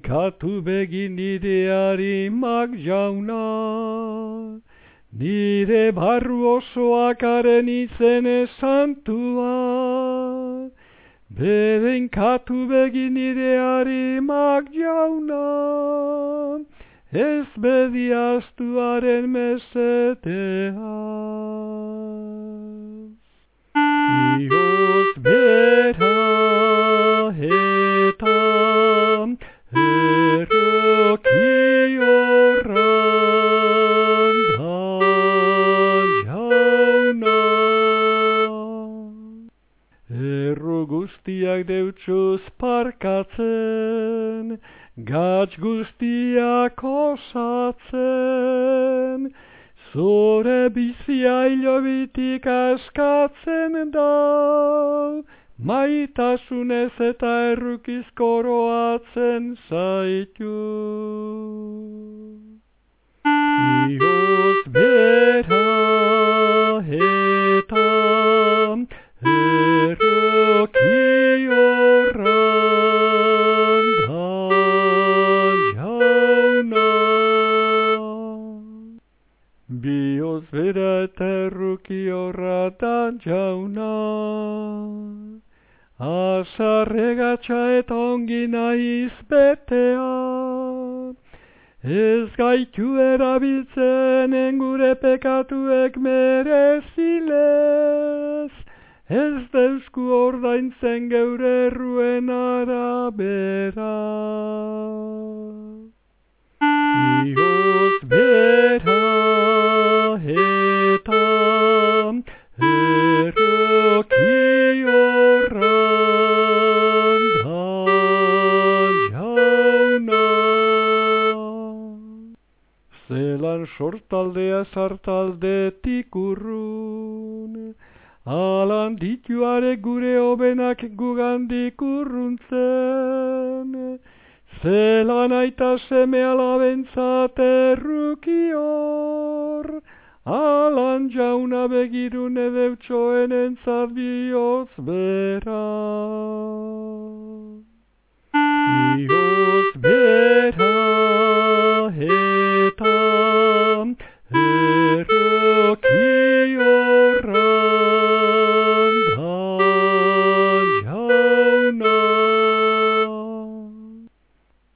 katu begin nire harimak jauna, nire barru osoakaren izene santua, beren katu begin nire harimak jauna, ez bediaztuaren mesetea. Dios guztiak deutsuz parkatzen, gatz guztiak osatzen, Zure bizia hilobitik askatzen da, maitasunez eta errukizkoroatzen zaitu. Bios bera eta errokiorratan jauna. Azarregatxa eta ongi naiz betea. Ez gaitu erabiltzen engure pekatuek merezilez. Ez deusku ordaintzen geure erruen arabera. Zelan sortaldea sartaldetik urrun, alan dituare gure obenak gugandik urruntzen, zelan aita seme alabentzat errukior, alan jauna begirune deutsoen entzat bihotz bera.